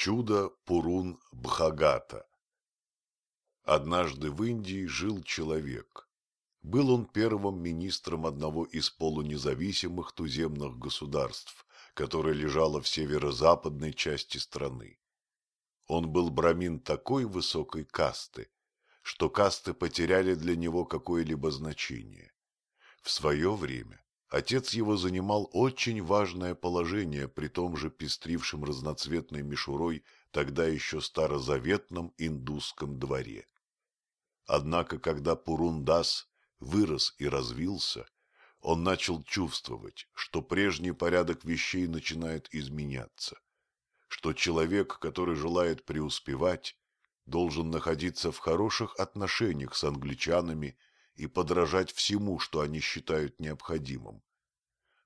Чудо Пурун Бхагата Однажды в Индии жил человек. Был он первым министром одного из полунезависимых туземных государств, которое лежало в северо-западной части страны. Он был брамин такой высокой касты, что касты потеряли для него какое-либо значение. В свое время Отец его занимал очень важное положение при том же пестрившем разноцветной мишурой тогда еще старозаветном индусском дворе. Однако, когда Пурундас вырос и развился, он начал чувствовать, что прежний порядок вещей начинает изменяться, что человек, который желает преуспевать, должен находиться в хороших отношениях с англичанами и подражать всему, что они считают необходимым.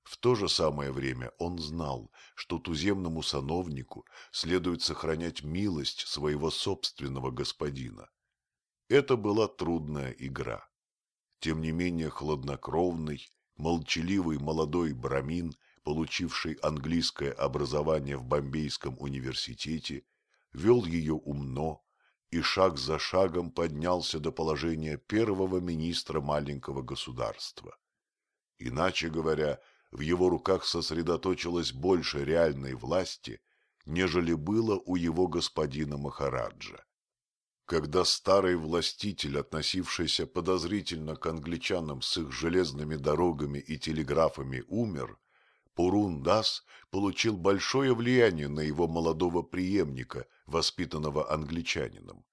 В то же самое время он знал, что туземному сановнику следует сохранять милость своего собственного господина. Это была трудная игра. Тем не менее хладнокровный, молчаливый молодой брамин, получивший английское образование в Бомбейском университете, вел ее умно, и шаг за шагом поднялся до положения первого министра маленького государства. Иначе говоря, в его руках сосредоточилось больше реальной власти, нежели было у его господина Махараджа. Когда старый властитель, относившийся подозрительно к англичанам с их железными дорогами и телеграфами, умер, Пурун-Дас получил большое влияние на его молодого преемника, воспитанного англичанином.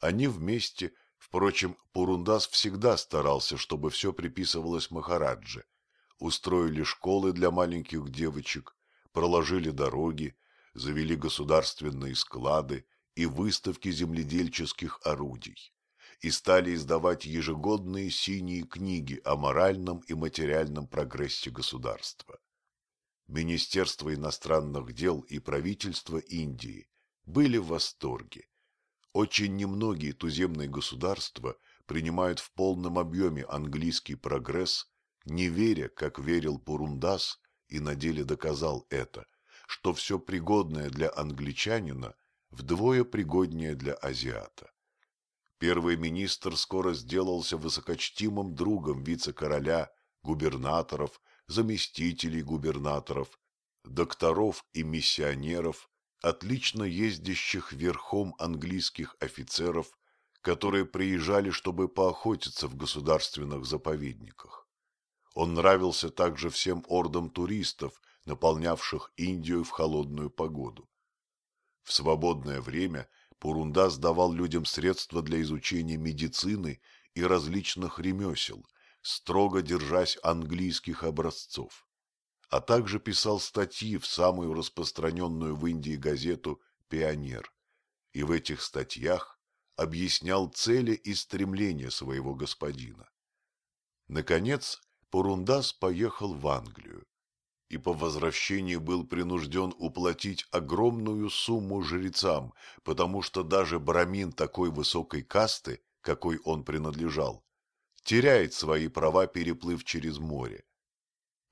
Они вместе, впрочем, Пурундас всегда старался, чтобы все приписывалось Махарадже, устроили школы для маленьких девочек, проложили дороги, завели государственные склады и выставки земледельческих орудий и стали издавать ежегодные синие книги о моральном и материальном прогрессе государства. Министерство иностранных дел и правительство Индии были в восторге. Очень немногие туземные государства принимают в полном объеме английский прогресс, не веря, как верил Пурундас и на деле доказал это, что все пригодное для англичанина вдвое пригоднее для азиата. Первый министр скоро сделался высокочтимым другом вице-короля, губернаторов, заместителей губернаторов, докторов и миссионеров, отлично ездящих верхом английских офицеров, которые приезжали, чтобы поохотиться в государственных заповедниках. Он нравился также всем ордам туристов, наполнявших Индию в холодную погоду. В свободное время Пурунда давал людям средства для изучения медицины и различных ремесел – строго держась английских образцов, а также писал статьи в самую распространенную в Индии газету «Пионер», и в этих статьях объяснял цели и стремления своего господина. Наконец, Пурундас поехал в Англию и по возвращении был принужден уплатить огромную сумму жрецам, потому что даже брамин такой высокой касты, какой он принадлежал, теряет свои права, переплыв через море.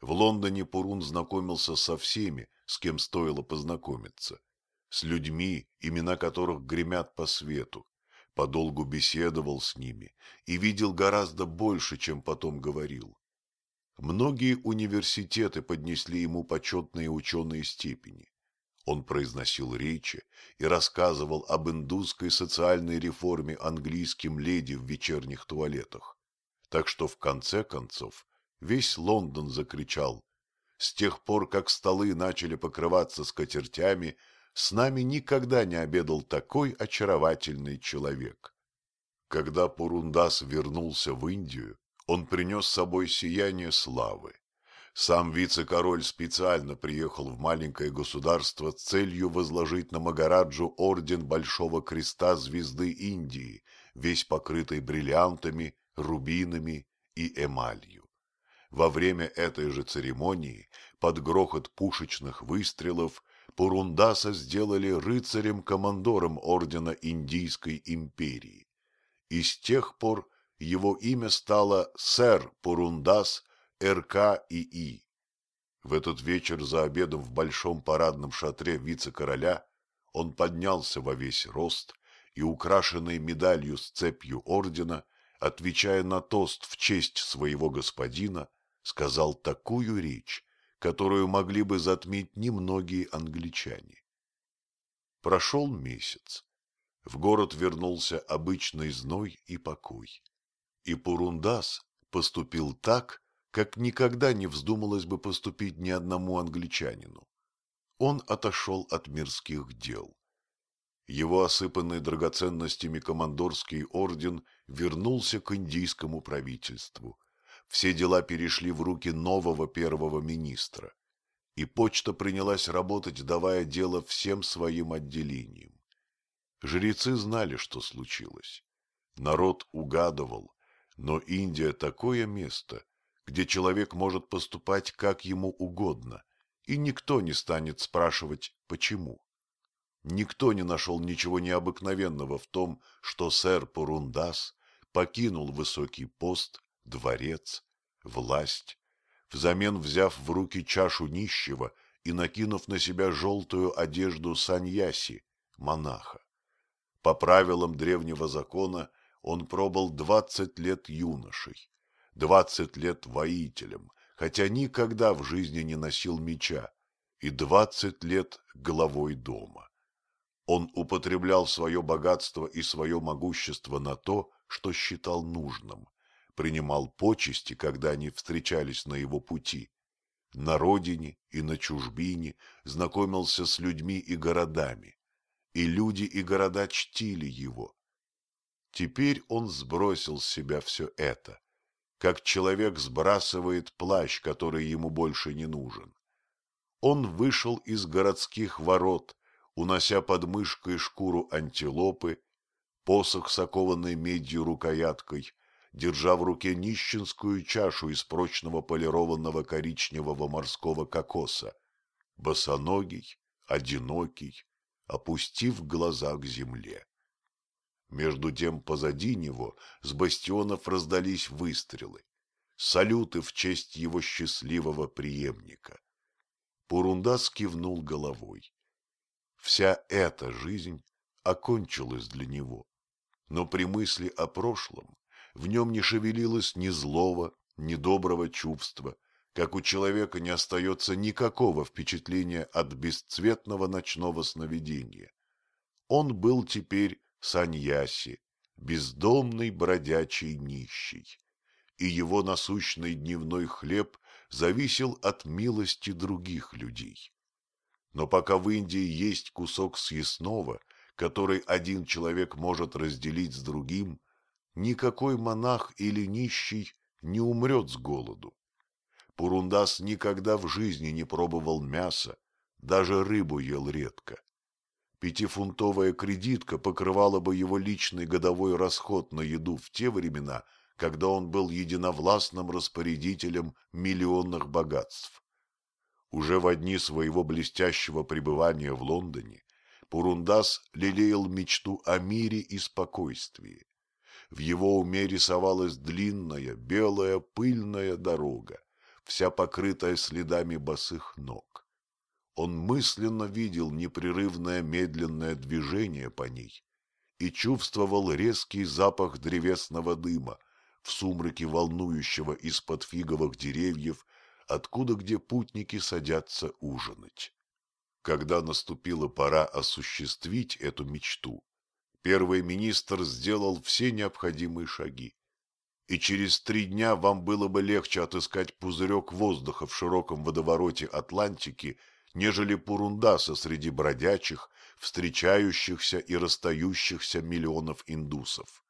В Лондоне Пурун знакомился со всеми, с кем стоило познакомиться, с людьми, имена которых гремят по свету, подолгу беседовал с ними и видел гораздо больше, чем потом говорил. Многие университеты поднесли ему почетные ученые степени. Он произносил речи и рассказывал об индусской социальной реформе английским леди в вечерних туалетах. Так что в конце концов весь Лондон закричал. С тех пор, как столы начали покрываться скатертями, с нами никогда не обедал такой очаровательный человек. Когда Пурундас вернулся в Индию, он принес с собой сияние славы. Сам вице-король специально приехал в маленькое государство с целью возложить на Магараджу орден Большого Креста Звезды Индии, весь покрытый бриллиантами рубинами и эмалью. Во время этой же церемонии, под грохот пушечных выстрелов, Пурундаса сделали рыцарем-командором ордена Индийской империи. И с тех пор его имя стало сэр Пурундас РК ИИ. В этот вечер за обедом в большом парадном шатре вице-короля он поднялся во весь рост и, украшенный медалью с цепью ордена, отвечая на тост в честь своего господина, сказал такую речь, которую могли бы затмить немногие англичане. Прошел месяц. В город вернулся обычный зной и покой. И Пурундас поступил так, как никогда не вздумалось бы поступить ни одному англичанину. Он отошел от мирских дел. Его осыпанный драгоценностями командорский орден вернулся к индийскому правительству. Все дела перешли в руки нового первого министра. И почта принялась работать, давая дело всем своим отделениям. Жрецы знали, что случилось. Народ угадывал, но Индия такое место, где человек может поступать как ему угодно, и никто не станет спрашивать «почему?». Никто не нашел ничего необыкновенного в том, что сэр Пурундас покинул высокий пост, дворец, власть, взамен взяв в руки чашу нищего и накинув на себя желтую одежду саньяси, монаха. По правилам древнего закона он пробыл двадцать лет юношей, двадцать лет воителем, хотя никогда в жизни не носил меча, и двадцать лет главой дома. Он употреблял свое богатство и свое могущество на то, что считал нужным, принимал почести, когда они встречались на его пути. На родине и на чужбине знакомился с людьми и городами, и люди и города чтили его. Теперь он сбросил с себя все это, как человек сбрасывает плащ, который ему больше не нужен. Он вышел из городских ворот, унося под мышкой шкуру антилопы, посох с окованной медью рукояткой, держа в руке нищенскую чашу из прочного полированного коричневого морского кокоса, босоногий, одинокий, опустив глаза к земле. Между тем позади него с бастионов раздались выстрелы, салюты в честь его счастливого преемника. Пурундас кивнул головой. Вся эта жизнь окончилась для него, но при мысли о прошлом в нем не шевелилось ни злого, ни доброго чувства, как у человека не остается никакого впечатления от бесцветного ночного сновидения. Он был теперь саньяси, бездомный бродячий нищий, и его насущный дневной хлеб зависел от милости других людей. Но пока в Индии есть кусок съестного, который один человек может разделить с другим, никакой монах или нищий не умрет с голоду. Пурундас никогда в жизни не пробовал мяса, даже рыбу ел редко. Пятифунтовая кредитка покрывала бы его личный годовой расход на еду в те времена, когда он был единовластным распорядителем миллионных богатств. Уже в дни своего блестящего пребывания в Лондоне Пурундас лелеял мечту о мире и спокойствии. В его уме рисовалась длинная, белая, пыльная дорога, вся покрытая следами босых ног. Он мысленно видел непрерывное медленное движение по ней и чувствовал резкий запах древесного дыма в сумраке волнующего из-под фиговых деревьев, откуда где путники садятся ужинать. Когда наступила пора осуществить эту мечту, первый министр сделал все необходимые шаги. И через три дня вам было бы легче отыскать пузырек воздуха в широком водовороте Атлантики, нежели Пурундаса среди бродячих, встречающихся и расстающихся миллионов индусов.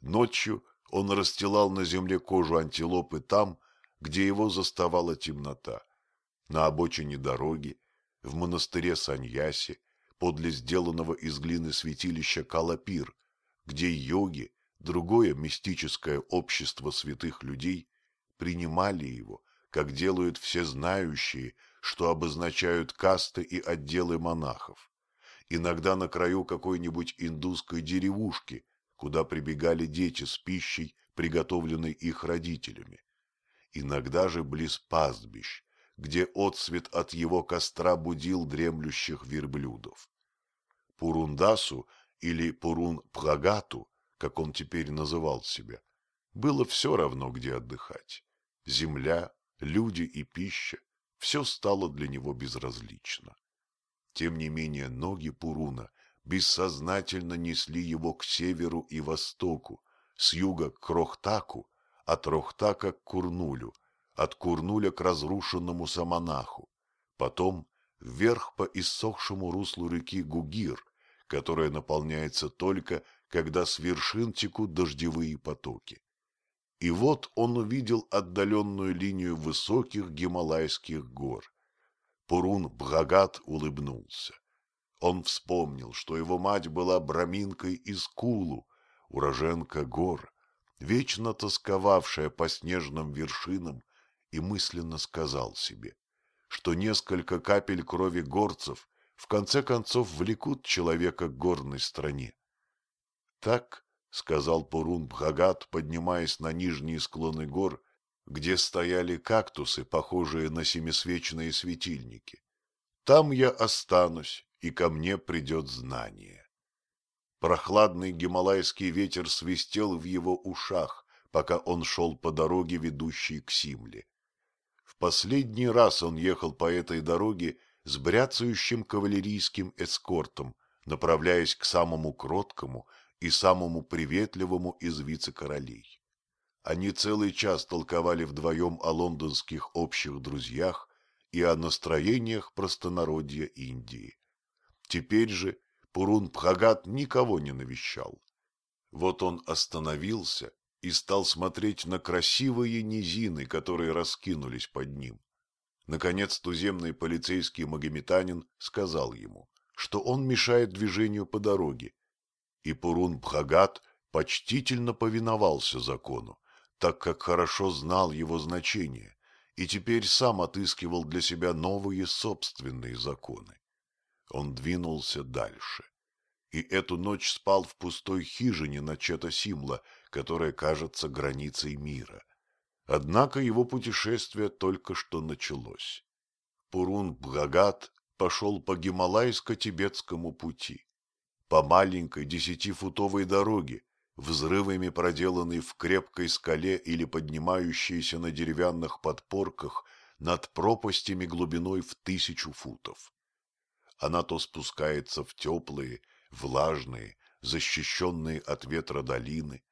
Ночью он расстилал на земле кожу антилопы там, где его заставала темнота. На обочине дороги, в монастыре Саньяси, подле сделанного из глины святилища Калапир, где йоги, другое мистическое общество святых людей, принимали его, как делают все знающие, что обозначают касты и отделы монахов. Иногда на краю какой-нибудь индусской деревушки, куда прибегали дети с пищей, приготовленной их родителями. Иногда же близ пастбищ, где отсвет от его костра будил дремлющих верблюдов. Пурундасу или Пурун-Пхагату, как он теперь называл себя, было все равно, где отдыхать. Земля, люди и пища – все стало для него безразлично. Тем не менее ноги Пуруна бессознательно несли его к северу и востоку, с юга к Рохтаку, от Рохтака к Курнулю, от Курнуля к разрушенному Саманаху, потом вверх по иссохшему руслу реки Гугир, которая наполняется только, когда с вершин текут дождевые потоки. И вот он увидел отдаленную линию высоких Гималайских гор. Пурун Бхагат улыбнулся. Он вспомнил, что его мать была браминкой из Кулу, уроженка гор, вечно тосковавшая по снежным вершинам, и мысленно сказал себе, что несколько капель крови горцев в конце концов влекут человека к горной стране. Так, — сказал Пурун Бхагат, поднимаясь на нижние склоны гор, где стояли кактусы, похожие на семисвечные светильники. Там я останусь, и ко мне придет знание. Прохладный гималайский ветер свистел в его ушах, пока он шел по дороге, ведущей к Симле. В последний раз он ехал по этой дороге с бряцающим кавалерийским эскортом, направляясь к самому кроткому и самому приветливому из вице-королей. Они целый час толковали вдвоем о лондонских общих друзьях и о настроениях простонародья Индии. Теперь же Пурун Пхагат никого не навещал. Вот он остановился и стал смотреть на красивые низины, которые раскинулись под ним. Наконец туземный полицейский магометанин сказал ему, что он мешает движению по дороге, и Пурун Бхагат почтительно повиновался закону, так как хорошо знал его значение, и теперь сам отыскивал для себя новые собственные законы. Он двинулся дальше, и эту ночь спал в пустой хижине на Чета-Симла, которая кажется границей мира. Однако его путешествие только что началось. Пурун-Бхагат пошел по Гималайско-Тибетскому пути, по маленькой десятифутовой дороге, взрывами проделанной в крепкой скале или поднимающейся на деревянных подпорках над пропастями глубиной в тысячу футов. Она то спускается в теплые, влажные, защищенные от ветра долины,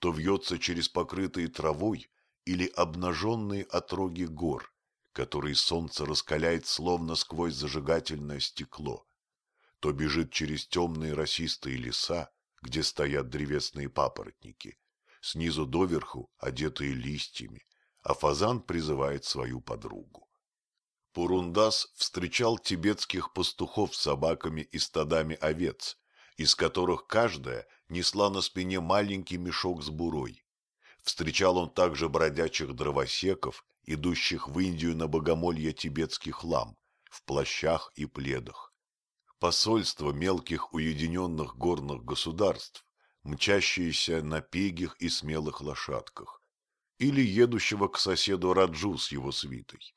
то вьется через покрытые травой или обнаженные отроги гор, которые солнце раскаляет словно сквозь зажигательное стекло, то бежит через темные росистые леса, где стоят древесные папоротники, снизу доверху одетые листьями, а фазан призывает свою подругу. Пурундас встречал тибетских пастухов с собаками и стадами овец, из которых каждая несла на спине маленький мешок с бурой. Встречал он также бродячих дровосеков, идущих в Индию на богомолье тибетских лам, в плащах и пледах. Посольство мелких уединенных горных государств, мчащиеся на пегих и смелых лошадках, или едущего к соседу Раджу с его свитой.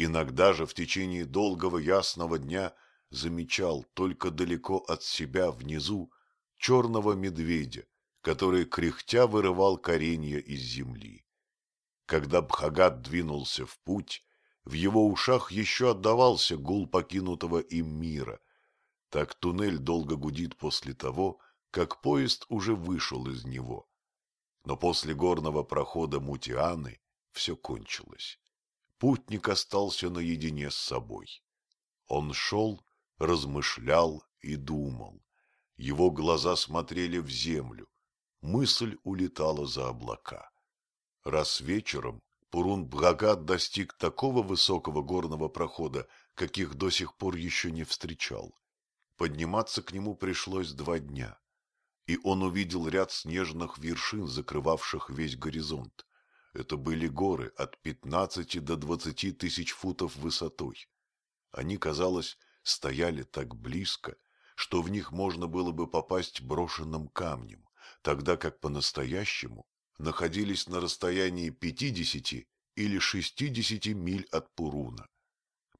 Иногда же в течение долгого ясного дня замечал только далеко от себя внизу черного медведя, который кряхтя вырывал коренья из земли. Когда Бхагат двинулся в путь, в его ушах еще отдавался гул покинутого им мира. Так туннель долго гудит после того, как поезд уже вышел из него. Но после горного прохода Мутианы все кончилось. Путник остался наедине с собой. Он шел, размышлял и думал. Его глаза смотрели в землю, мысль улетала за облака. Раз вечером Пурун-Бхагат достиг такого высокого горного прохода, каких до сих пор еще не встречал. Подниматься к нему пришлось два дня, и он увидел ряд снежных вершин, закрывавших весь горизонт. Это были горы от пятнадцати до двадцати тысяч футов высотой. Они, казалось, стояли так близко, что в них можно было бы попасть брошенным камнем, тогда как по-настоящему находились на расстоянии 50 или 60 миль от Пуруна.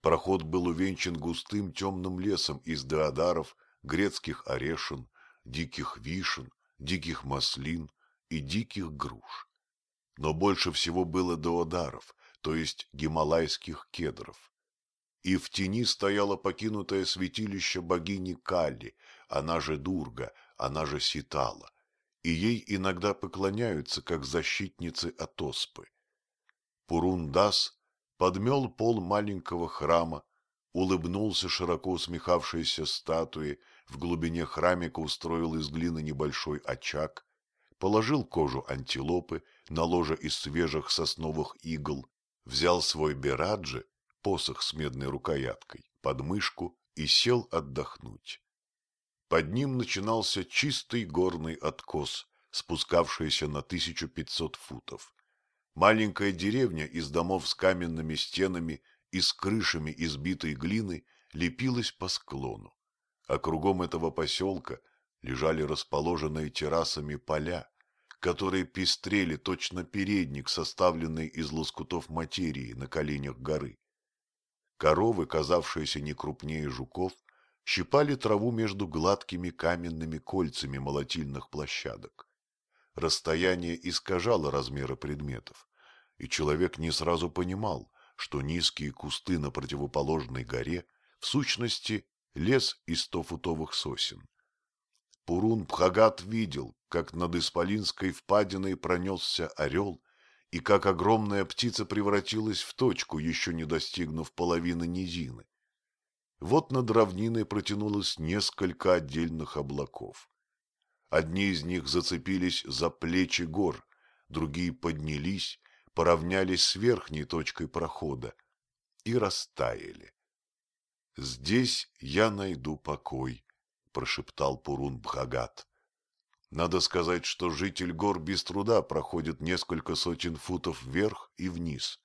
Проход был увенчан густым темным лесом из деодаров, грецких орешин, диких вишен, диких маслин и диких груш. Но больше всего было деодаров, то есть гималайских кедров. И в тени стояло покинутое святилище богини Калли, она же Дурга, она же Ситала, и ей иногда поклоняются, как защитницы от оспы. Пурундас подмел пол маленького храма, улыбнулся широко усмехавшейся статуе, в глубине храмика устроил из глины небольшой очаг, положил кожу антилопы на ложе из свежих сосновых игл, взял свой бераджи, посох с медной рукояткой, под мышку и сел отдохнуть. Под ним начинался чистый горный откос, спускавшийся на 1500 футов. Маленькая деревня из домов с каменными стенами и с крышами избитой глины лепилась по склону, а кругом этого поселка лежали расположенные террасами поля, которые пестрели точно передник, составленный из лоскутов материи на коленях горы. Коровы, казавшиеся не крупнее жуков, щипали траву между гладкими каменными кольцами молотильных площадок. Расстояние искажало размеры предметов, и человек не сразу понимал, что низкие кусты на противоположной горе в сущности лес из стофутовых сосен. Пурун Пхагат видел, как над Исполинской впадиной пронесся орел и как огромная птица превратилась в точку, еще не достигнув половины низины. Вот над равниной протянулось несколько отдельных облаков. Одни из них зацепились за плечи гор, другие поднялись, поравнялись с верхней точкой прохода и растаяли. «Здесь я найду покой», — прошептал Пурун Бхагат. Надо сказать, что житель гор без труда проходит несколько сотен футов вверх и вниз,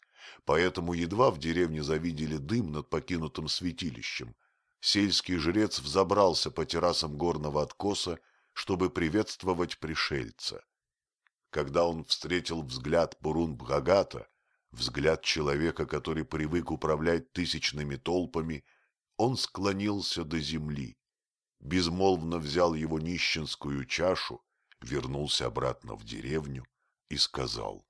поэтому едва в деревне завидели дым над покинутым святилищем. Сельский жрец взобрался по террасам горного откоса, чтобы приветствовать пришельца. Когда он встретил взгляд Бурун-Бхагата, взгляд человека, который привык управлять тысячными толпами, он склонился до земли безмолвно взял его нищенскую чашу, вернулся обратно в деревню и сказал,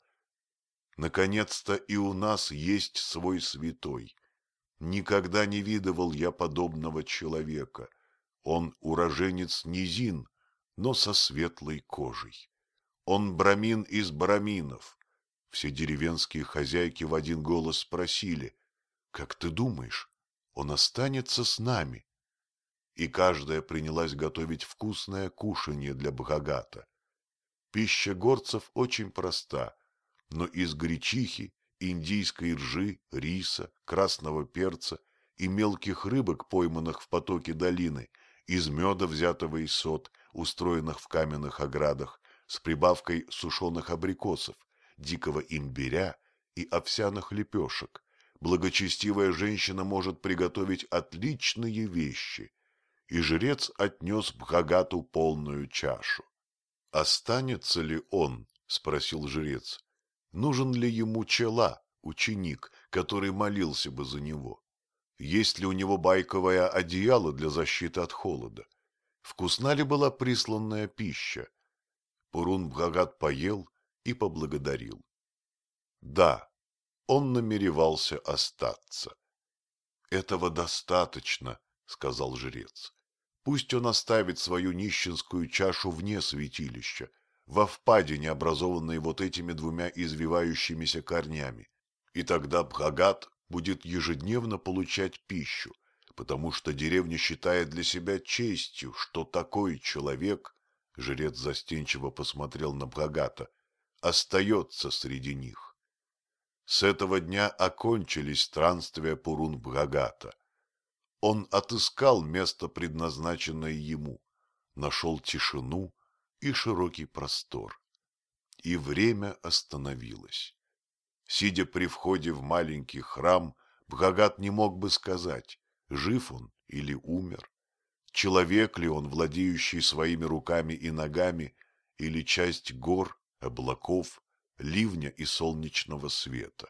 «Наконец-то и у нас есть свой святой. Никогда не видывал я подобного человека. Он уроженец низин, но со светлой кожей. Он брамин из браминов». Все деревенские хозяйки в один голос спросили, «Как ты думаешь, он останется с нами?» И каждая принялась готовить вкусное кушанье для Бхагата. Пища горцев очень проста, но из гречихи, индийской ржи, риса, красного перца и мелких рыбок, пойманных в потоке долины, из меда, взятого из сот, устроенных в каменных оградах, с прибавкой сушеных абрикосов, дикого имбиря и овсяных лепешек, благочестивая женщина может приготовить отличные вещи – и жрец отнес Бхагату полную чашу. — Останется ли он? — спросил жрец. — Нужен ли ему чела, ученик, который молился бы за него? Есть ли у него байковое одеяло для защиты от холода? Вкусна ли была присланная пища? Пурун Бхагат поел и поблагодарил. Да, он намеревался остаться. — Этого достаточно, — сказал жрец. Пусть он оставит свою нищенскую чашу вне святилища, во впадине, образованной вот этими двумя извивающимися корнями. И тогда Бхагат будет ежедневно получать пищу, потому что деревня считает для себя честью, что такой человек, жрец застенчиво посмотрел на Бхагата, остается среди них. С этого дня окончились странствия Пурун-Бхагата он отыскал место, предназначенное ему, нашел тишину и широкий простор. И время остановилось. Сидя при входе в маленький храм, Бхагат не мог бы сказать, жив он или умер, человек ли он, владеющий своими руками и ногами, или часть гор, облаков, ливня и солнечного света.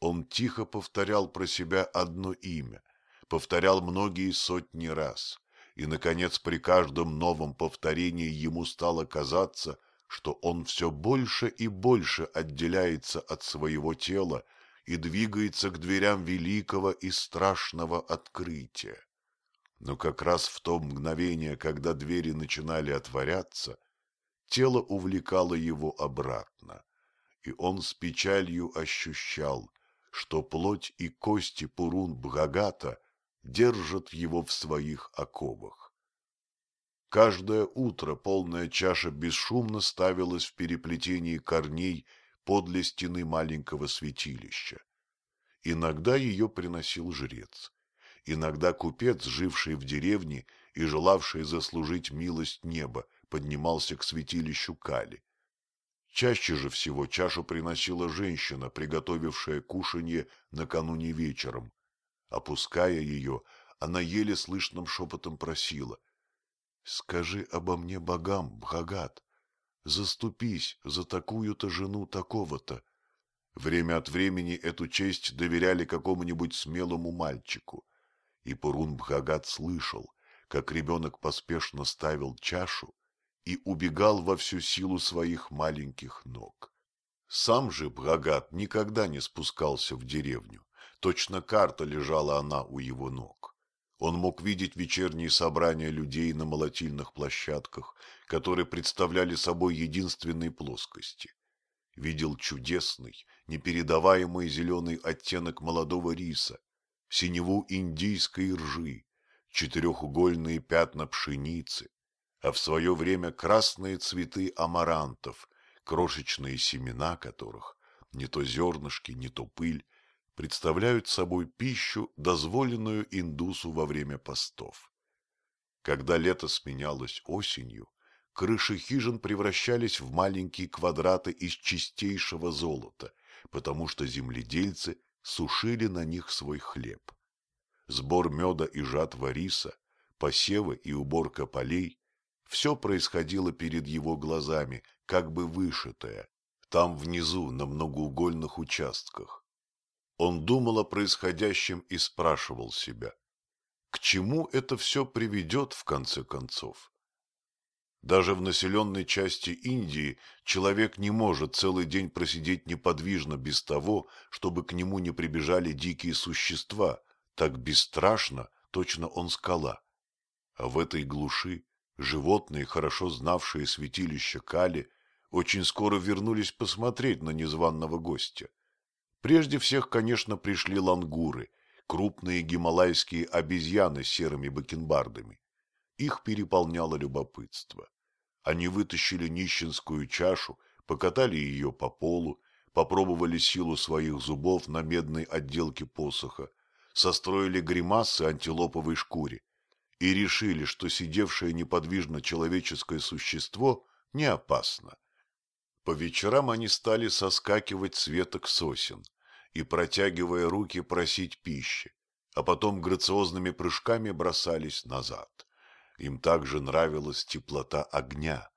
Он тихо повторял про себя одно имя, повторял многие сотни раз, и, наконец, при каждом новом повторении ему стало казаться, что он все больше и больше отделяется от своего тела и двигается к дверям великого и страшного открытия. Но как раз в то мгновение, когда двери начинали отворяться, тело увлекало его обратно, и он с печалью ощущал, что плоть и кости Пурун-Бхагата держат его в своих оковах. Каждое утро полная чаша бесшумно ставилась в переплетении корней подле стены маленького святилища. Иногда ее приносил жрец, иногда купец, живший в деревне и желавший заслужить милость неба, поднимался к святилищу Кали. Чаще же всего чашу приносила женщина, приготовившая кушанье накануне вечером. Опуская ее, она еле слышным шепотом просила. — Скажи обо мне богам, Бхагат, заступись за такую-то жену такого-то. Время от времени эту честь доверяли какому-нибудь смелому мальчику. И Пурун Бхагат слышал, как ребенок поспешно ставил чашу и убегал во всю силу своих маленьких ног. Сам же Бхагат никогда не спускался в деревню. Точно карта лежала она у его ног. Он мог видеть вечерние собрания людей на молотильных площадках, которые представляли собой единственные плоскости. Видел чудесный, непередаваемый зеленый оттенок молодого риса, синеву индийской ржи, четырехугольные пятна пшеницы, а в свое время красные цветы амарантов, крошечные семена которых, не то зернышки, не то пыль, представляют собой пищу, дозволенную индусу во время постов. Когда лето сменялось осенью, крыши хижин превращались в маленькие квадраты из чистейшего золота, потому что земледельцы сушили на них свой хлеб. Сбор меда и жатва риса, посевы и уборка полей – все происходило перед его глазами, как бы вышитое, там внизу, на многоугольных участках. Он думал о происходящем и спрашивал себя, к чему это все приведет в конце концов? Даже в населенной части Индии человек не может целый день просидеть неподвижно без того, чтобы к нему не прибежали дикие существа, так бесстрашно, точно он скала. А в этой глуши животные, хорошо знавшие святилище Кали, очень скоро вернулись посмотреть на незваного гостя. Прежде всех, конечно, пришли лангуры, крупные гималайские обезьяны с серыми бакенбардами. Их переполняло любопытство. Они вытащили нищенскую чашу, покатали ее по полу, попробовали силу своих зубов на медной отделке посоха, состроили гримасы антилоповой шкуре и решили, что сидевшее неподвижно человеческое существо не опасно. По вечерам они стали соскакивать с веток сосен и, протягивая руки, просить пищи, а потом грациозными прыжками бросались назад. Им также нравилась теплота огня,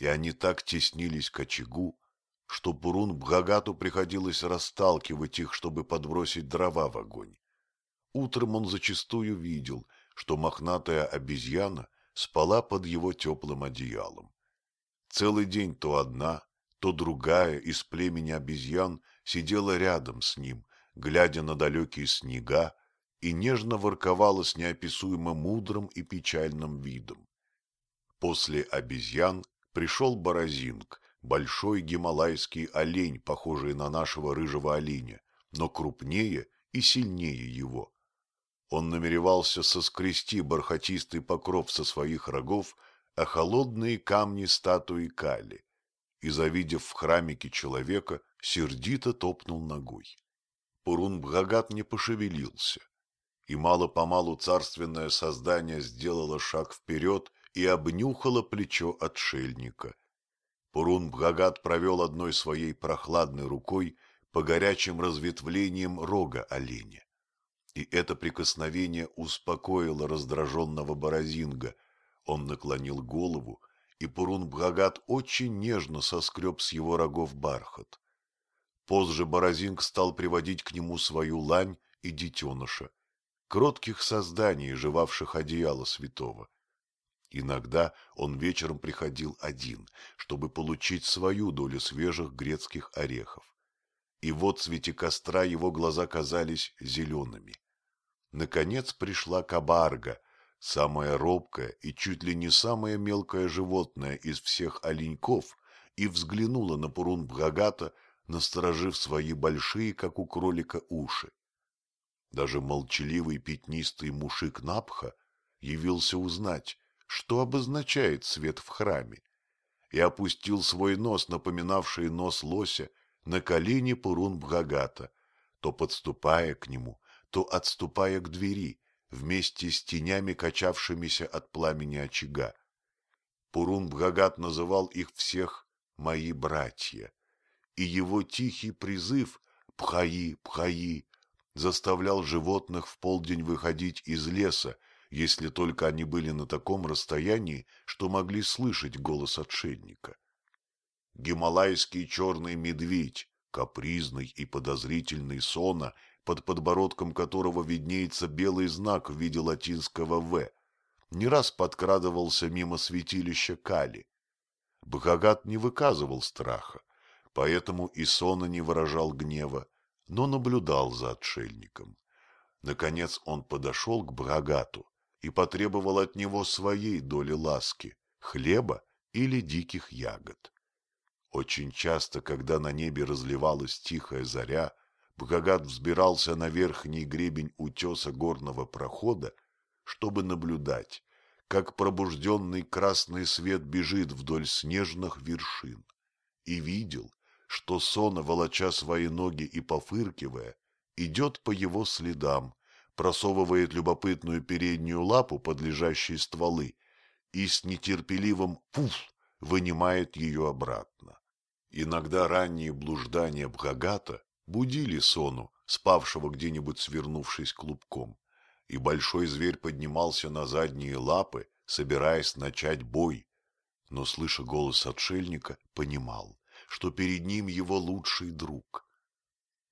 и они так теснились к очагу, что Бурун Бхагату приходилось расталкивать их, чтобы подбросить дрова в огонь. Утром он зачастую видел, что мохнатая обезьяна спала под его теплым одеялом. Целый день то одна, то другая из племени обезьян сидела рядом с ним, глядя на далекие снега, и нежно ворковала с неописуемо мудрым и печальным видом. После обезьян пришел Борозинг, большой гималайский олень, похожий на нашего рыжего оленя, но крупнее и сильнее его. Он намеревался соскрести бархатистый покров со своих рогов, а холодные камни статуи Кали и, завидев в храмике человека, сердито топнул ногой. Пурун-Бхагат не пошевелился, и мало-помалу царственное создание сделало шаг вперед и обнюхало плечо отшельника. Пурун-Бхагат провел одной своей прохладной рукой по горячим разветвлениям рога оленя. И это прикосновение успокоило раздраженного Борозинга. Он наклонил голову и Пурун-Бхагат очень нежно соскреб с его рогов бархат. Позже Борозинг стал приводить к нему свою лань и детеныша. кротких созданий, живавших одеяло святого. Иногда он вечером приходил один, чтобы получить свою долю свежих грецких орехов. И вот в свете костра его глаза казались зелеными. Наконец пришла кабарга, самое робкое и чуть ли не самое мелкое животное из всех оленьков, и взглянула на Пурун-Бхагата, насторожив свои большие, как у кролика, уши. Даже молчаливый пятнистый мушик Напха явился узнать, что обозначает свет в храме, и опустил свой нос, напоминавший нос лося, на колени Пурун-Бхагата, то подступая к нему, то отступая к двери, вместе с тенями, качавшимися от пламени очага. Пурун-Бхагат называл их всех «мои братья», и его тихий призыв «Пхаи, Пхаи» заставлял животных в полдень выходить из леса, если только они были на таком расстоянии, что могли слышать голос отшельника. Гималайский черный медведь, капризный и подозрительный сона, под подбородком которого виднеется белый знак в виде латинского «В», не раз подкрадывался мимо святилища Кали. Бхагат не выказывал страха, поэтому и Сона не выражал гнева, но наблюдал за отшельником. Наконец он подошел к Бхагату и потребовал от него своей доли ласки, хлеба или диких ягод. Очень часто, когда на небе разливалась тихая заря, Бхагат взбирался на верхний гребень утеса горного прохода, чтобы наблюдать, как пробужденный красный свет бежит вдоль снежных вершин, и видел, что Сона, волоча свои ноги и пофыркивая, идет по его следам, просовывает любопытную переднюю лапу под лежащие стволы и с нетерпеливым «пуф» вынимает ее обратно. Иногда ранние блуждания Бхагата будили Сону, спавшего где-нибудь свернувшись клубком, и большой зверь поднимался на задние лапы, собираясь начать бой, но, слыша голос отшельника, понимал, что перед ним его лучший друг.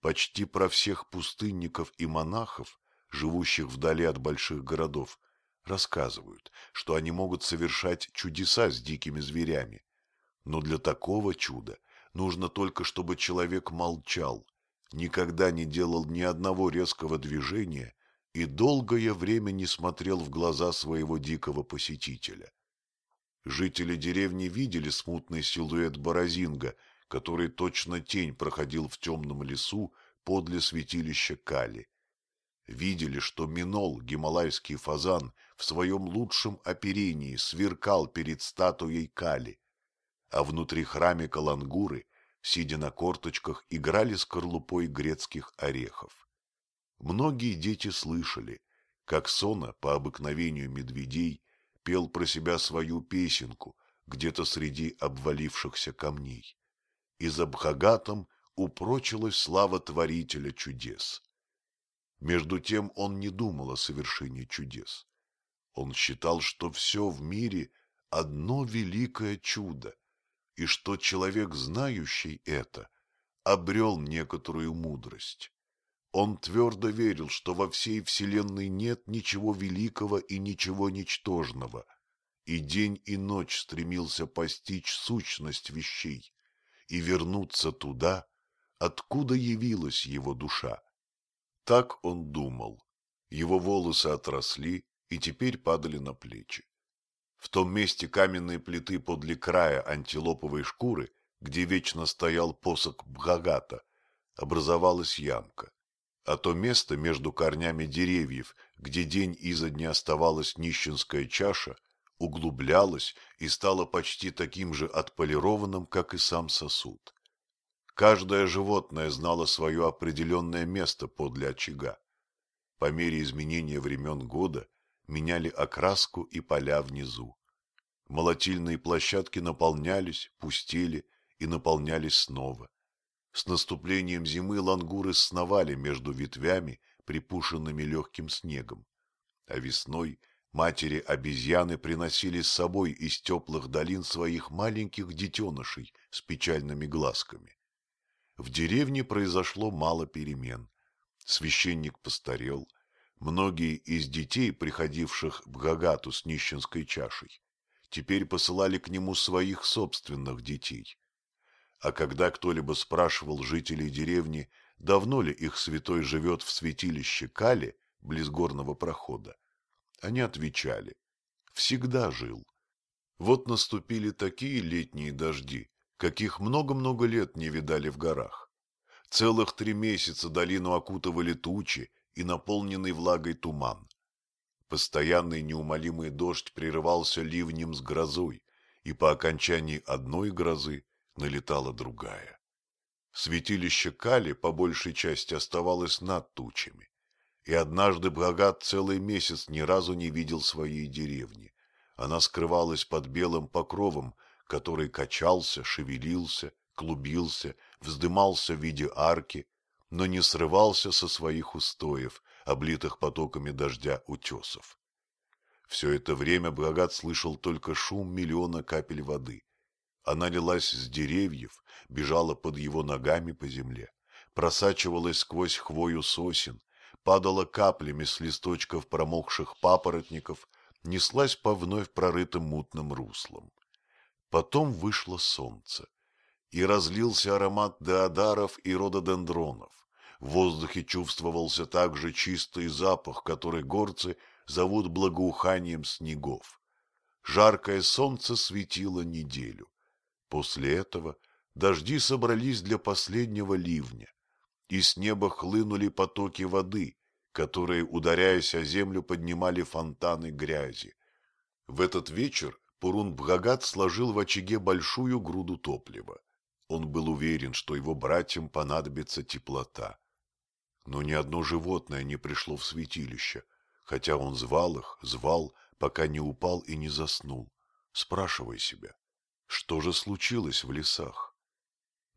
Почти про всех пустынников и монахов живущих вдали от больших городов, рассказывают, что они могут совершать чудеса с дикими зверями. Но для такого чуда нужно только, чтобы человек молчал, никогда не делал ни одного резкого движения и долгое время не смотрел в глаза своего дикого посетителя. Жители деревни видели смутный силуэт Борозинга, который точно тень проходил в темном лесу подле святилища Кали видели, что Минол, гималайский фазан, в своем лучшем оперении сверкал перед статуей Кали, а внутри храме Калангуры, сидя на корточках, играли скорлупой грецких орехов. Многие дети слышали, как Сона по обыкновению медведей пел про себя свою песенку где-то среди обвалившихся камней. И за Бхагатом упрочилась слава Творителя чудес. Между тем он не думал о совершении чудес. Он считал, что все в мире – одно великое чудо, и что человек, знающий это, обрел некоторую мудрость. Он твердо верил, что во всей вселенной нет ничего великого и ничего ничтожного, и день и ночь стремился постичь сущность вещей и вернуться туда, откуда явилась его душа. Так он думал. Его волосы отросли и теперь падали на плечи. В том месте каменной плиты подле края антилоповой шкуры, где вечно стоял посох Бхагата, образовалась ямка. А то место между корнями деревьев, где день изо дня оставалась нищенская чаша, углублялось и стало почти таким же отполированным, как и сам сосуд. Каждое животное знало свое определенное место подле очага. По мере изменения времен года меняли окраску и поля внизу. Молотильные площадки наполнялись, пустели и наполнялись снова. С наступлением зимы лангуры сновали между ветвями, припушенными легким снегом. А весной матери обезьяны приносили с собой из теплых долин своих маленьких детенышей с печальными глазками. В деревне произошло мало перемен. Священник постарел, Многие из детей, приходивших в Гагату с нищенской чашей, теперь посылали к нему своих собственных детей. А когда кто-либо спрашивал жителей деревни, давно ли их святой живет в святилище Кали, близ горного прохода, они отвечали «всегда жил». Вот наступили такие летние дожди, каких много-много лет не видали в горах. Целых три месяца долину окутывали тучи и наполненный влагой туман. Постоянный неумолимый дождь прерывался ливнем с грозой, и по окончании одной грозы налетала другая. Святилище Кали по большей части оставалось над тучами, и однажды Богат целый месяц ни разу не видел своей деревни. Она скрывалась под белым покровом, который качался, шевелился, клубился, вздымался в виде арки, но не срывался со своих устоев, облитых потоками дождя утесов. Все это время Богат слышал только шум миллиона капель воды. Она лилась с деревьев, бежала под его ногами по земле, просачивалась сквозь хвою сосен, падала каплями с листочков промокших папоротников, неслась по вновь прорытым мутным руслам. Потом вышло солнце, и разлился аромат деодаров и рододендронов. В воздухе чувствовался также чистый запах, который горцы зовут благоуханием снегов. Жаркое солнце светило неделю. После этого дожди собрались для последнего ливня, и с неба хлынули потоки воды, которые, ударяясь о землю, поднимали фонтаны грязи. В этот вечер Пурун-Бхагат сложил в очаге большую груду топлива. Он был уверен, что его братьям понадобится теплота. Но ни одно животное не пришло в святилище, хотя он звал их, звал, пока не упал и не заснул, спрашивая себя, что же случилось в лесах.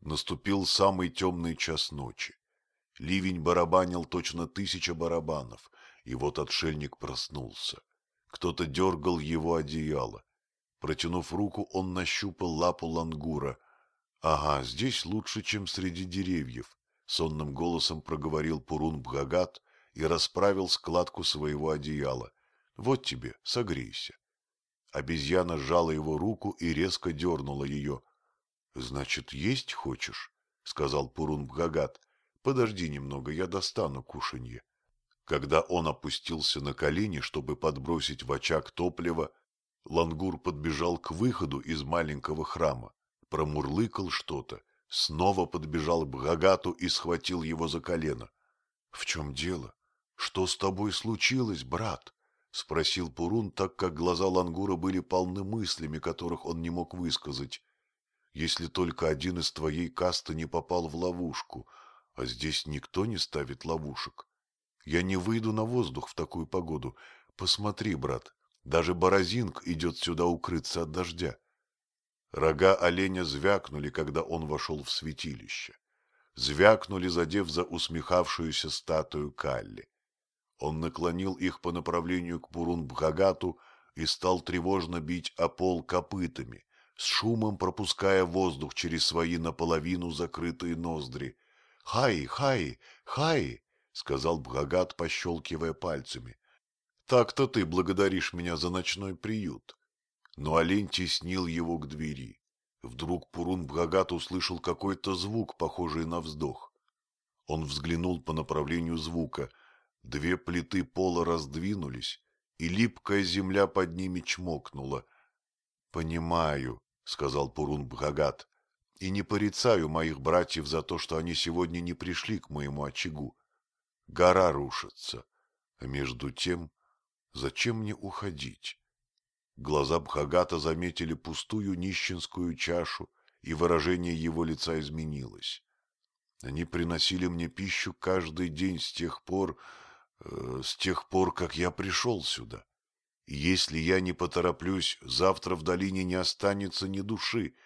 Наступил самый темный час ночи. Ливень барабанил точно тысяча барабанов, и вот отшельник проснулся. Кто-то дергал его одеяло, Протянув руку, он нащупал лапу лангура. «Ага, здесь лучше, чем среди деревьев», — сонным голосом проговорил Пурун Бхагат и расправил складку своего одеяла. «Вот тебе, согрейся». Обезьяна сжала его руку и резко дернула ее. «Значит, есть хочешь?» — сказал Пурун Бхагат. «Подожди немного, я достану кушанье». Когда он опустился на колени, чтобы подбросить в очаг топливо, Лангур подбежал к выходу из маленького храма, промурлыкал что-то, снова подбежал к Бхагату и схватил его за колено. — В чем дело? Что с тобой случилось, брат? — спросил Пурун, так как глаза Лангура были полны мыслями, которых он не мог высказать. — Если только один из твоей касты не попал в ловушку, а здесь никто не ставит ловушек. Я не выйду на воздух в такую погоду. Посмотри, брат, даже Борозинг идет сюда укрыться от дождя. Рога оленя звякнули, когда он вошел в святилище. Звякнули, задев за усмехавшуюся статую Калли. Он наклонил их по направлению к Пурун-Бхагату и стал тревожно бить о пол копытами, с шумом пропуская воздух через свои наполовину закрытые ноздри. «Хай, хай, хай!» — сказал Бхагат, пощелкивая пальцами. Так-то ты благодаришь меня за ночной приют. Но олень теснил его к двери. Вдруг Пурун Бхагат услышал какой-то звук, похожий на вздох. Он взглянул по направлению звука. Две плиты пола раздвинулись, и липкая земля под ними чмокнула. — Понимаю, — сказал Пурун Бхагат, — и не порицаю моих братьев за то, что они сегодня не пришли к моему очагу. Гора рушится, а между тем Зачем мне уходить? Глаза Бхагата заметили пустую нищенскую чашу, и выражение его лица изменилось. Они приносили мне пищу каждый день с тех пор, э, с тех пор, как я пришел сюда. И если я не потороплюсь, завтра в долине не останется ни души.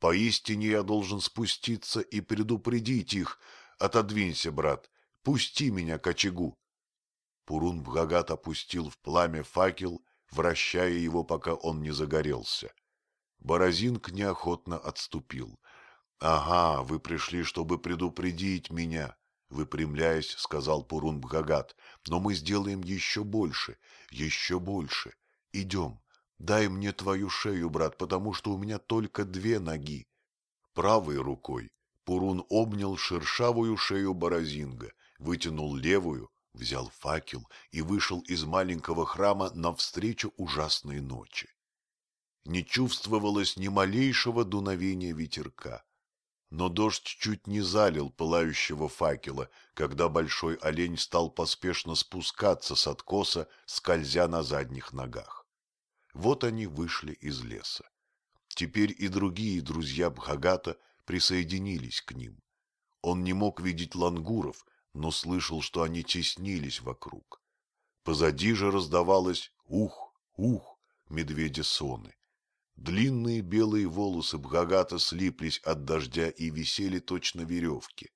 Поистине я должен спуститься и предупредить их. Отодвинься, брат, пусти меня к очагу. Пурун-Бхагат опустил в пламя факел, вращая его, пока он не загорелся. Борозинг неохотно отступил. — Ага, вы пришли, чтобы предупредить меня, выпрямляясь, сказал Пурун Бхагат, но мы сделаем еще больше, еще больше. Идем, дай мне твою шею, брат, потому что у меня только две ноги. Правой рукой Пурун обнял шершавую шею Борозинга, вытянул левую, взял факел и вышел из маленького храма навстречу ужасной ночи. Не чувствовалось ни малейшего дуновения ветерка. Но дождь чуть не залил пылающего факела, когда большой олень стал поспешно спускаться с откоса, скользя на задних ногах. Вот они вышли из леса. Теперь и другие друзья Бхагата присоединились к ним. Он не мог видеть лангуров, но слышал, что они теснились вокруг. Позади же раздавалось «ух, ух» медведя соны. Длинные белые волосы Бхагата слиплись от дождя и висели точно веревки.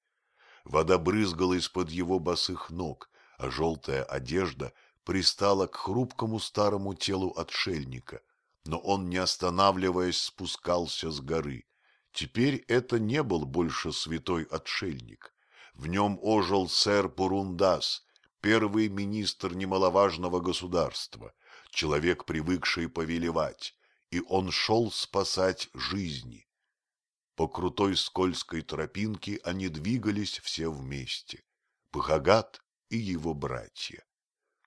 Вода брызгала из-под его босых ног, а желтая одежда пристала к хрупкому старому телу отшельника, но он, не останавливаясь, спускался с горы. Теперь это не был больше святой отшельник. В нем ожил сэр Пурундас, первый министр немаловажного государства, человек, привыкший повелевать, и он шел спасать жизни. По крутой скользкой тропинке они двигались все вместе, Пахагат и его братья.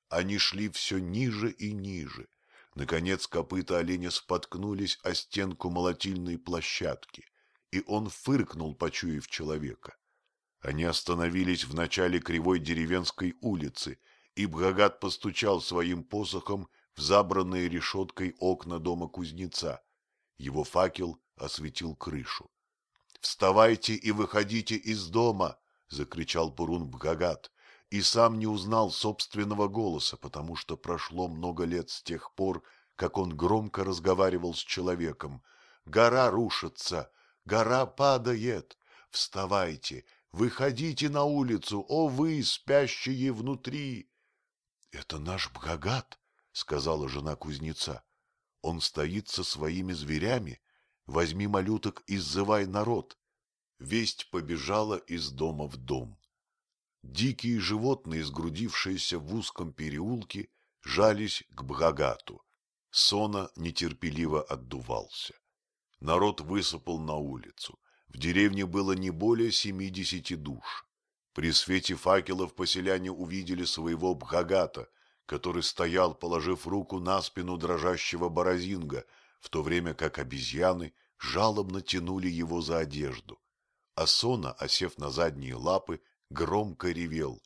Они шли все ниже и ниже. Наконец копыта оленя споткнулись о стенку молотильной площадки, и он фыркнул, почуяв человека. Они остановились в начале кривой деревенской улицы, и Бхагат постучал своим посохом в забранные решеткой окна дома кузнеца. Его факел осветил крышу. «Вставайте и выходите из дома!» — закричал Пурун Бхагат, и сам не узнал собственного голоса, потому что прошло много лет с тех пор, как он громко разговаривал с человеком. «Гора рушится! Гора падает! Вставайте! Выходите на улицу, о вы, спящие внутри!» «Это наш Бхагат!» сказала жена кузнеца. Он стоит со своими зверями. Возьми малюток и сзывай народ. Весть побежала из дома в дом. Дикие животные, сгрудившиеся в узком переулке, жались к Бхагату. Сона нетерпеливо отдувался. Народ высыпал на улицу. В деревне было не более семидесяти душ. При свете факелов поселяне увидели своего Бхагата, который стоял, положив руку на спину дрожащего борозинга, в то время как обезьяны жалобно тянули его за одежду. А Сона, осев на задние лапы, громко ревел.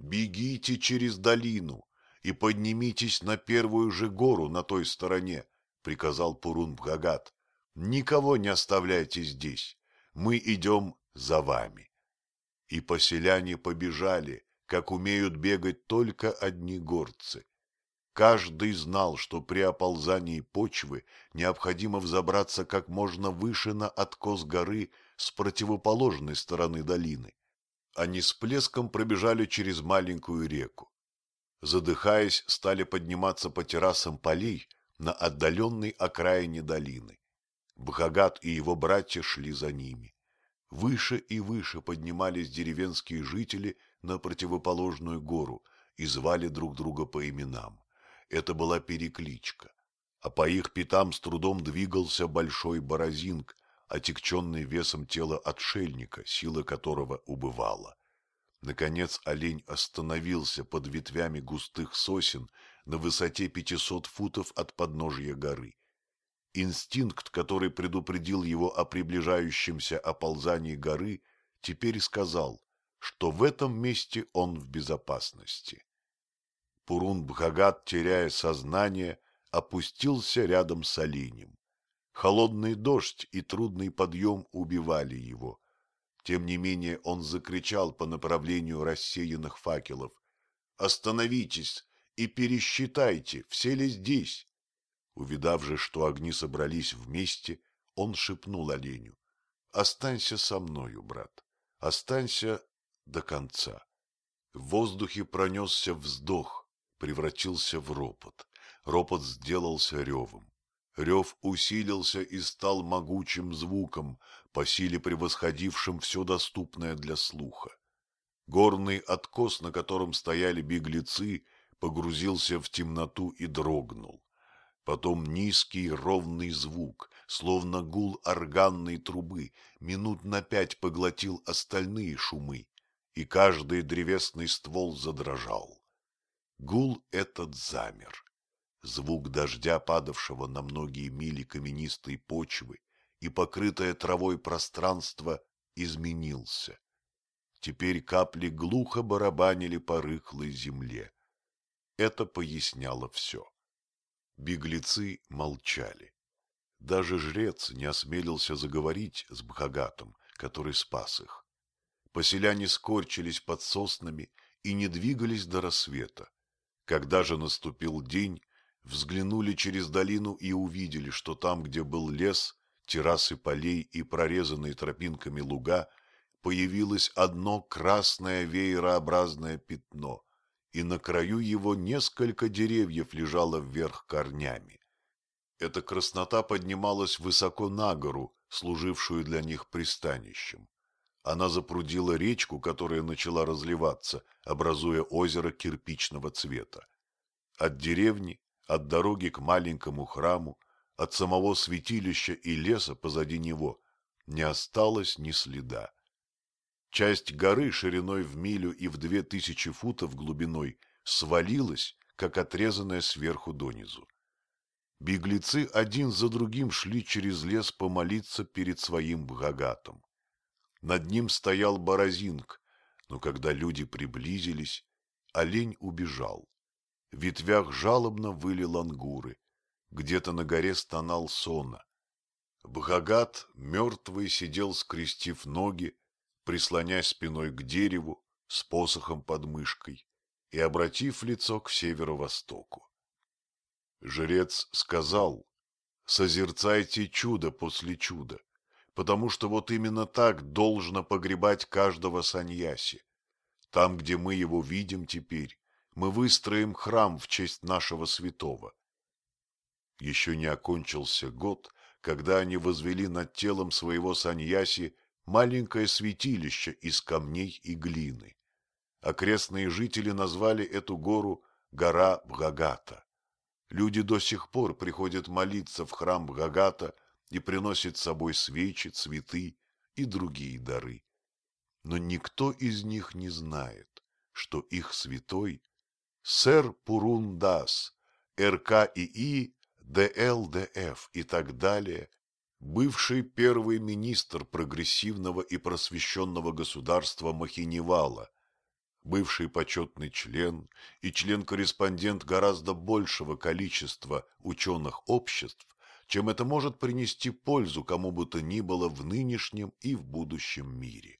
«Бегите через долину и поднимитесь на первую же гору на той стороне», — приказал Пурун Бхагат. «Никого не оставляйте здесь, мы идем за вами». И поселяне побежали, как умеют бегать только одни горцы. Каждый знал, что при оползании почвы необходимо взобраться как можно выше на откос горы с противоположной стороны долины. Они с плеском пробежали через маленькую реку. Задыхаясь, стали подниматься по террасам полей на отдаленной окраине долины. Бхагат и его братья шли за ними. Выше и выше поднимались деревенские жители на противоположную гору и звали друг друга по именам. Это была перекличка. А по их пятам с трудом двигался большой борозинг, отягченный весом тела отшельника, сила которого убывала. Наконец олень остановился под ветвями густых сосен на высоте пятисот футов от подножья горы. Инстинкт, который предупредил его о приближающемся оползании горы, теперь сказал, что в этом месте он в безопасности. Пурун Бхагат, теряя сознание, опустился рядом с оленем. Холодный дождь и трудный подъем убивали его. Тем не менее он закричал по направлению рассеянных факелов. «Остановитесь и пересчитайте, все ли здесь?» Увидав же, что огни собрались вместе, он шепнул оленю. «Останься со мною, брат. Останься до конца. В воздухе пронесся вздох, превратился в ропот. Ропот сделался ревом. Рев усилился и стал могучим звуком, по силе превосходившим все доступное для слуха. Горный откос, на котором стояли беглецы, погрузился в темноту и дрогнул. Потом низкий ровный звук, словно гул органной трубы, минут на пять поглотил остальные шумы, и каждый древесный ствол задрожал. Гул этот замер. Звук дождя, падавшего на многие мили каменистой почвы, и покрытое травой пространство изменился. Теперь капли глухо барабанили по рыхлой земле. Это поясняло все. Беглецы молчали. Даже жрец не осмелился заговорить с Бхагатом, который спас их. Поселяне скорчились под соснами и не двигались до рассвета. Когда же наступил день, взглянули через долину и увидели, что там, где был лес, террасы полей и прорезанные тропинками луга, появилось одно красное веерообразное пятно, и на краю его несколько деревьев лежало вверх корнями. Эта краснота поднималась высоко на гору, служившую для них пристанищем. Она запрудила речку, которая начала разливаться, образуя озеро кирпичного цвета. От деревни, от дороги к маленькому храму, от самого святилища и леса позади него не осталось ни следа. Часть горы шириной в милю и в две тысячи футов глубиной свалилась, как отрезанная сверху донизу. Беглецы один за другим шли через лес помолиться перед своим богатом. Над ним стоял Борозинг, но когда люди приблизились, олень убежал. В ветвях жалобно выли лангуры. Где-то на горе стонал сона. Бхагат, мертвый, сидел, скрестив ноги, прислонясь спиной к дереву, с посохом под мышкой и обратив лицо к северо-востоку. Жрец сказал, созерцайте чудо после чуда, потому что вот именно так должно погребать каждого саньяси. Там, где мы его видим теперь, мы выстроим храм в честь нашего святого. Еще не окончился год, когда они возвели над телом своего саньяси маленькое святилище из камней и глины. Окрестные жители назвали эту гору гора Бхагата. Люди до сих пор приходят молиться в храм Бхагата и приносят с собой свечи, цветы и другие дары. Но никто из них не знает, что их святой – сэр Пурундас, РКИИ, ДЛДФ и так далее бывший первый министр прогрессивного и просвещенного государства Махиневала, бывший почетный член и член-корреспондент гораздо большего количества ученых обществ, чем это может принести пользу кому бы то ни было в нынешнем и в будущем мире.